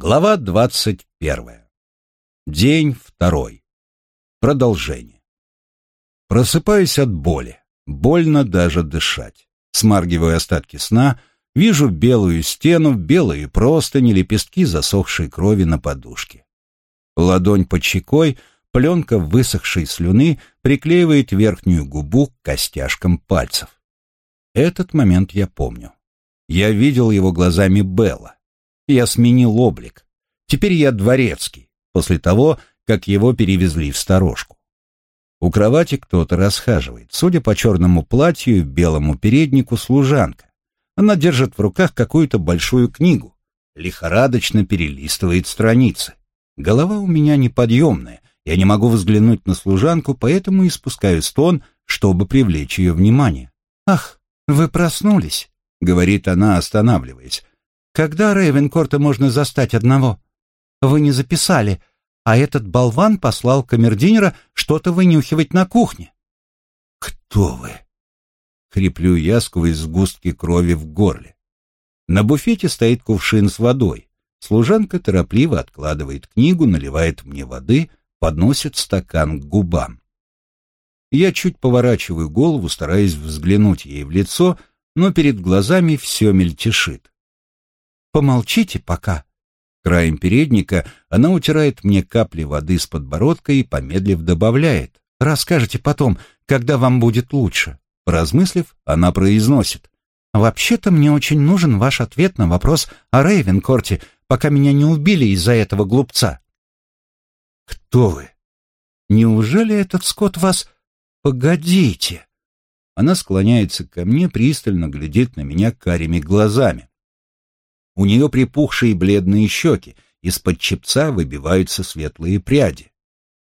Глава двадцать первая. День второй. Продолжение. Просыпаюсь от боли. Больно даже дышать. Смаргиваю остатки сна, вижу белую стену, белые простыни, лепестки засохшей крови на подушке. Ладонь под щекой, пленка высохшей слюны приклеивает верхнюю губу к костяшкам пальцев. Этот момент я помню. Я видел его глазами Белла. Я сменил облик. Теперь я дворецкий, после того, как его перевезли в сторожку. У кровати кто-то расхаживает. Судя по черному платью и белому переднику, служанка. Она держит в руках какую-то большую книгу. Лихорадочно перелистывает страницы. Голова у меня неподъемная. Я не могу взглянуть на служанку, поэтому испускаю стон, чтобы привлечь ее внимание. «Ах, вы проснулись», — говорит она, останавливаясь. Когда Рейвенкорта можно застать одного? Вы не записали, а этот болван послал камердинера что-то вынюхивать на кухне. Кто вы? Хриплю я сквозь сгустки крови в горле. На буфете стоит кувшин с водой. Служанка торопливо откладывает книгу, наливает мне воды, подносит стакан к губам. Я чуть поворачиваю голову, стараясь взглянуть ей в лицо, но перед глазами все мельтешит. Помолчите пока. Краем передника она утирает мне капли воды с подбородка и, помедлив, добавляет. Расскажете потом, когда вам будет лучше. Поразмыслив, она произносит. «Вообще-то мне очень нужен ваш ответ на вопрос о Рейвенкорте, пока меня не убили из-за этого глупца». «Кто вы? Неужели этот скот вас...» «Погодите!» Она склоняется ко мне, пристально глядит на меня карими глазами. У нее припухшие бледные щеки, из-под чепца выбиваются светлые пряди.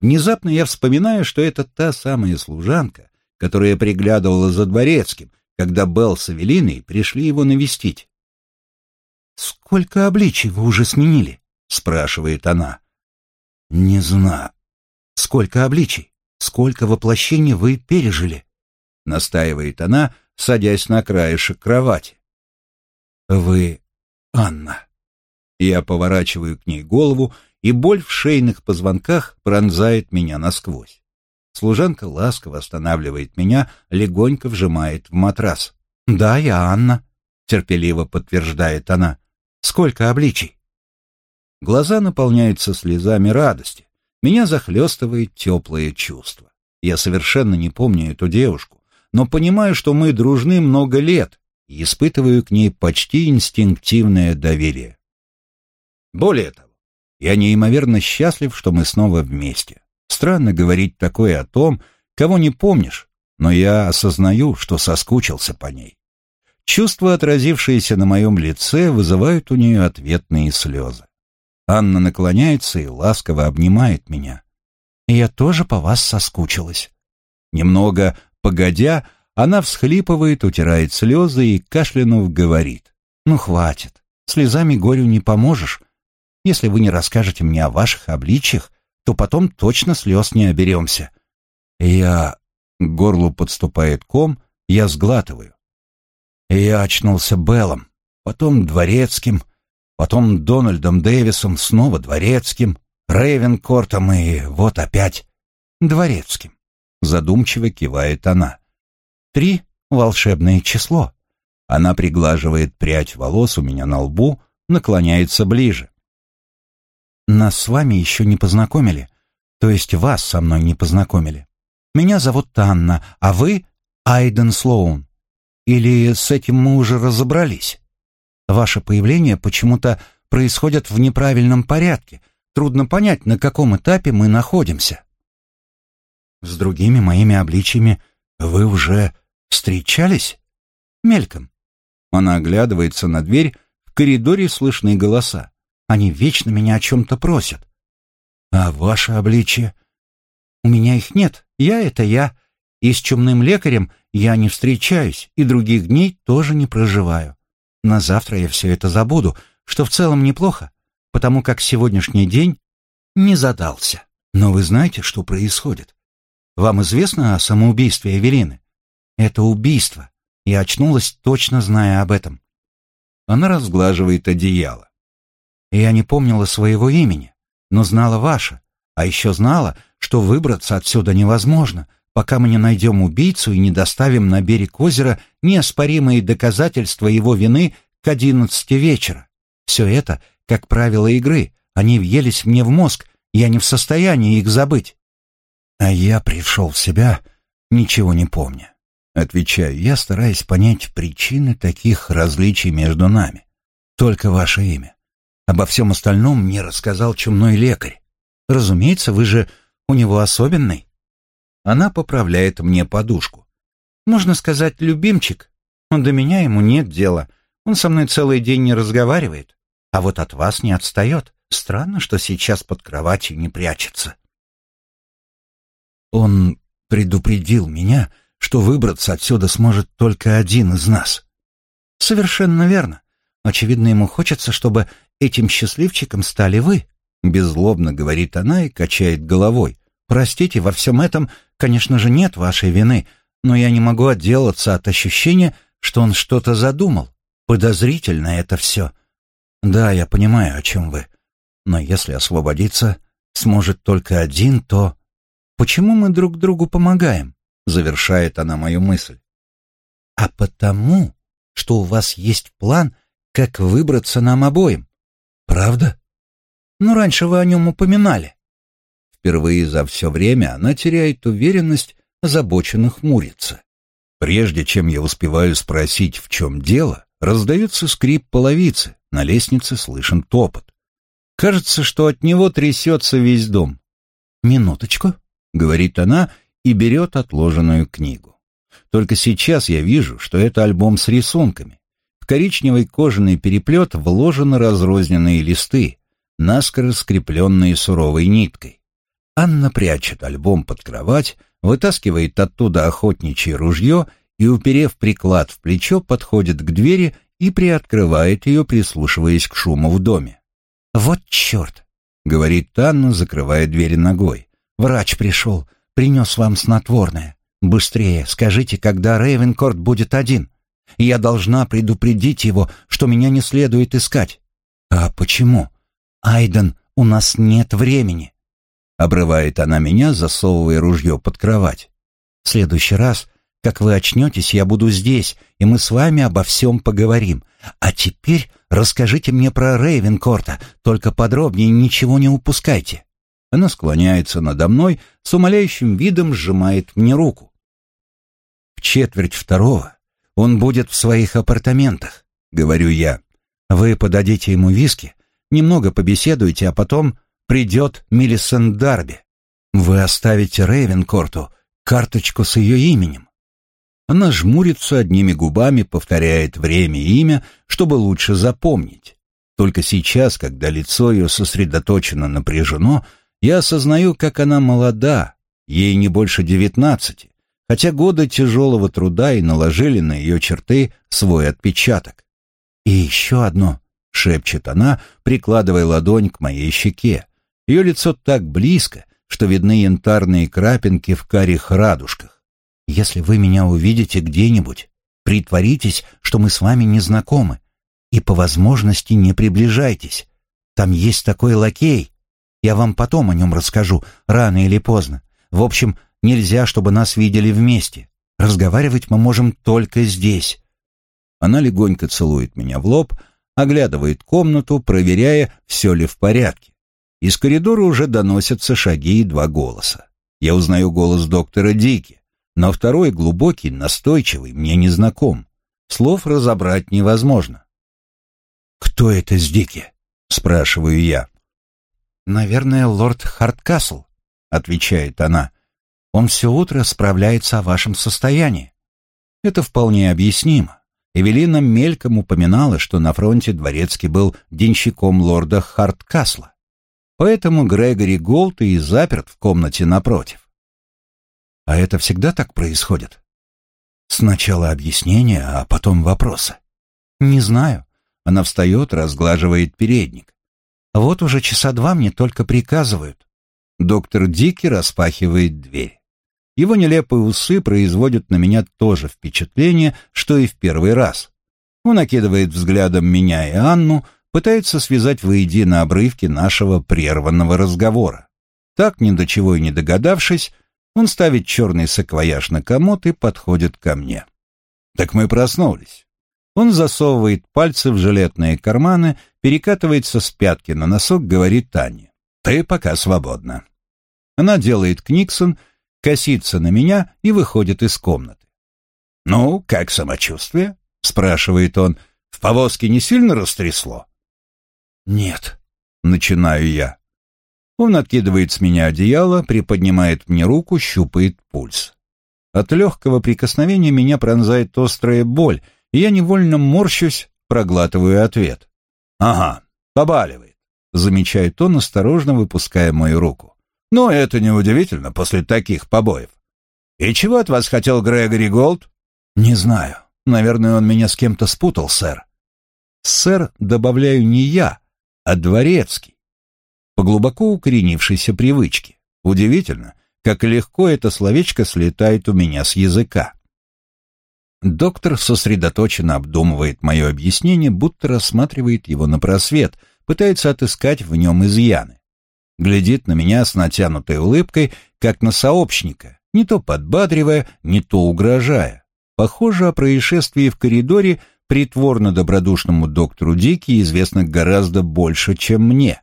Внезапно я вспоминаю, что это та самая служанка, которая приглядывала за дворецким, когда Белл с Авелиной пришли его навестить. «Сколько обличий вы уже сменили?» — спрашивает она. «Не знаю. Сколько обличий? Сколько воплощений вы пережили?» — настаивает она, садясь на краешек кровати. «Вы Анна. Я поворачиваю к ней голову, и боль в шейных позвонках пронзает меня насквозь. Служанка ласково останавливает меня, легонько вжимает в матрас. «Да, я Анна», — терпеливо подтверждает она. «Сколько обличий?» Глаза наполняются слезами радости. Меня захлестывает теплое чувство. Я совершенно не помню эту девушку, но понимаю, что мы дружны много лет, и испытываю к ней почти инстинктивное доверие. Более того, я неимоверно счастлив, что мы снова вместе. Странно говорить такое о том, кого не помнишь, но я осознаю, что соскучился по ней. Чувства, отразившиеся на моем лице, вызывают у нее ответные слезы. Анна наклоняется и ласково обнимает меня. «Я тоже по вас соскучилась». Немного погодя, она всхлипывает, утирает слезы и, кашлянув, говорит. «Ну, хватит. Слезами горю не поможешь. Если вы не расскажете мне о ваших обличьях, то потом точно слез не оберемся». Я... К горлу подступает ком, я сглатываю. Я очнулся Беллом, потом Дворецким, потом Дональдом Дэвисом, снова Дворецким, Рейвенкортом и вот опять Дворецким. Задумчиво кивает она. Три — волшебное число. Она приглаживает прядь волос у меня на лбу, наклоняется ближе. Нас с вами еще не познакомили, то есть вас со мной не познакомили. Меня зовут Танна, а вы — Айден Слоун. Или с этим мы уже разобрались? Ваше появление почему-то происходит в неправильном порядке. Трудно понять, на каком этапе мы находимся. С другими моими обличиями вы уже встречались? Мельком. Она оглядывается на дверь, в коридоре слышны голоса. Они вечно меня о чем-то просят. А ваше обличие? У меня их нет, я — это я. И с чумным лекарем я не встречаюсь, и других дней тоже не проживаю. На завтра я все это забуду, что в целом неплохо, потому как сегодняшний день не задался. Но вы знаете, что происходит? Вам известно о самоубийстве Эвелины? Это убийство. Я очнулась, точно зная об этом. Она разглаживает одеяло. я не помнила своего имени, но знала ваше, а еще знала, что выбраться отсюда невозможно, пока мы не найдем убийцу и не доставим на берег озера неоспоримые доказательства его вины к одиннадцати вечера. Все это как правило игры, они въелись мне в мозг, я не в состоянии их забыть. А я пришел в себя, ничего не помня. Отвечаю я, стараясь понять причины таких различий между нами. Только ваше имя. Обо всем остальном мне рассказал чумной лекарь. Разумеется, вы же у него особенный. Она поправляет мне подушку. Можно сказать, любимчик. Но до меня ему нет дела. Он со мной целый день не разговаривает, а вот от вас не отстает. Странно, что сейчас под кроватью не прячется. Он предупредил меня, что выбраться отсюда сможет только один из нас. Совершенно верно. Очевидно, ему хочется, чтобы этим счастливчиком стали вы. Беззлобно говорит она и качает головой. Простите, во всем этом, конечно же, нет вашей вины, но я не могу отделаться от ощущения, что он что-то задумал. Подозрительно это все. Да, я понимаю, о чем вы. Но если освободиться сможет только один, то... Почему мы друг другу помогаем? Завершает она мою мысль. А потому, что у вас есть план, как выбраться нам обоим. Правда? Ну, раньше вы о нем упоминали. Впервые за все время она теряет уверенность, озабоченно хмурится. Прежде чем я успеваю спросить, в чем дело, раздается скрип половицы, на лестнице слышен топот. Кажется, что от него трясется весь дом. «Минуточку», — говорит она и берет отложенную книгу. Только сейчас я вижу, что это альбом с рисунками. В коричневый кожаный переплет вложены разрозненные листы, наскоро скрепленные суровой ниткой. Анна прячет альбом под кровать, вытаскивает оттуда охотничье ружье и, уперев приклад в плечо, подходит к двери и приоткрывает ее, прислушиваясь к шуму в доме. «Вот черт!» — говорит Анна, закрывая дверь ногой. «Врач пришел, принес вам снотворное. Быстрее, скажите, когда Рейвенкорт будет один. Я должна предупредить его, что меня не следует искать». «А почему?» «Айден, у нас нет времени». Обрывает она меня, засовывая ружье под кровать. «В следующий раз как вы очнетесь, я буду здесь, и мы с вами обо всем поговорим. А теперь расскажите мне про Рейвенкорта, только подробнее ничего не упускайте». Она склоняется надо мной, с умоляющим видом сжимает мне руку. «В четверть второго он будет в своих апартаментах», — говорю я. «Вы подадите ему виски, немного побеседуете, а потом придет Миллисент Дарби. Вы оставите Рейвенкорту карточку с ее именем. Она жмурится одними губами, повторяет время и имя, чтобы лучше запомнить. Только сейчас, когда лицо ее сосредоточено напряжено, я осознаю, как она молода, ей не больше девятнадцати, хотя годы тяжелого труда и наложили на ее черты свой отпечаток. «И еще одно», — шепчет она, прикладывая ладонь к моей щеке. Ее лицо так близко, что видны янтарные крапинки в карих радужках. Если вы меня увидите где-нибудь, притворитесь, что мы с вами не знакомы, и по возможности не приближайтесь. Там есть такой лакей. Я вам потом о нем расскажу, рано или поздно. В общем, нельзя, чтобы нас видели вместе. Разговаривать мы можем только здесь. Она легонько целует меня в лоб, оглядывает комнату, проверяя, все ли в порядке. Из коридора уже доносятся шаги и два голоса. Я узнаю голос доктора Дики но второй, глубокий, настойчивый, мне не знаком. Слов разобрать невозможно. «Кто это с Дики?» — спрашиваю я. «Наверное, лорд Харткасл», — отвечает она. «Он все утро справляется о вашем состоянии». Это вполне объяснимо. Эвелина мельком упоминала, что на фронте дворецкий был денщиком лорда Харткасла. Поэтому Грегори Голд и заперт в комнате напротив. А это всегда так происходит? Сначала объяснение, а потом вопросы. Не знаю. Она встает, разглаживает передник. Вот уже часа два мне только приказывают. Доктор Дики распахивает дверь. Его нелепые усы производят на меня тоже впечатление, что и в первый раз. Он окидывает взглядом меня и Анну, пытается связать воедино обрывки нашего прерванного разговора. Так, ни до чего и не догадавшись, он ставит черный саквояж на комод и подходит ко мне. Так мы проснулись. Он засовывает пальцы в жилетные карманы, перекатывается с пятки на носок, говорит Тане. «Ты пока свободна». Она делает книксон, косится на меня и выходит из комнаты. «Ну, как самочувствие?» — спрашивает он. «В повозке не сильно растрясло?» «Нет», — начинаю я. Он откидывает с меня одеяло, приподнимает мне руку, щупает пульс. От легкого прикосновения меня пронзает острая боль, и я невольно морщусь, проглатываю ответ. «Ага, побаливает», — замечает он, осторожно выпуская мою руку. «Но это неудивительно после таких побоев. И чего от вас хотел Грегори Голд?» «Не знаю. Наверное, он меня с кем-то спутал, сэр». «Сэр» добавляю не я, а дворецкий. По глубоко укоренившейся привычке. Удивительно, как легко это словечко слетает у меня с языка. Доктор сосредоточенно обдумывает мое объяснение, будто рассматривает его на просвет, пытается отыскать в нем изъяны. Глядит на меня с натянутой улыбкой, как на сообщника, не то подбадривая, не то угрожая. Похоже, о происшествии в коридоре притворно-добродушному доктору Дики известно гораздо больше, чем мне.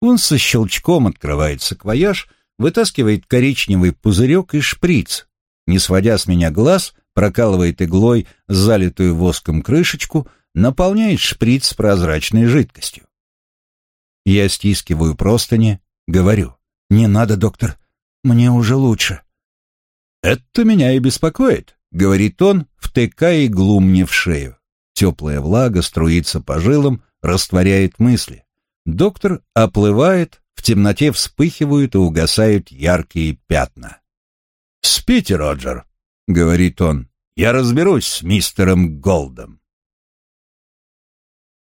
Он со щелчком открывает саквояж, вытаскивает коричневый пузырек и шприц. Не сводя с меня глаз, прокалывает иглой залитую воском крышечку, наполняет шприц прозрачной жидкостью. Я стискиваю простыни, говорю. «Не надо, доктор, мне уже лучше». «Это меня и беспокоит», — говорит он, втыкая иглу мне в шею. Теплая влага струится по жилам, растворяет мысли. Доктор оплывает, в темноте вспыхивают и угасают яркие пятна. «Спите, Роджер», — говорит он, — «я разберусь с мистером Голдом».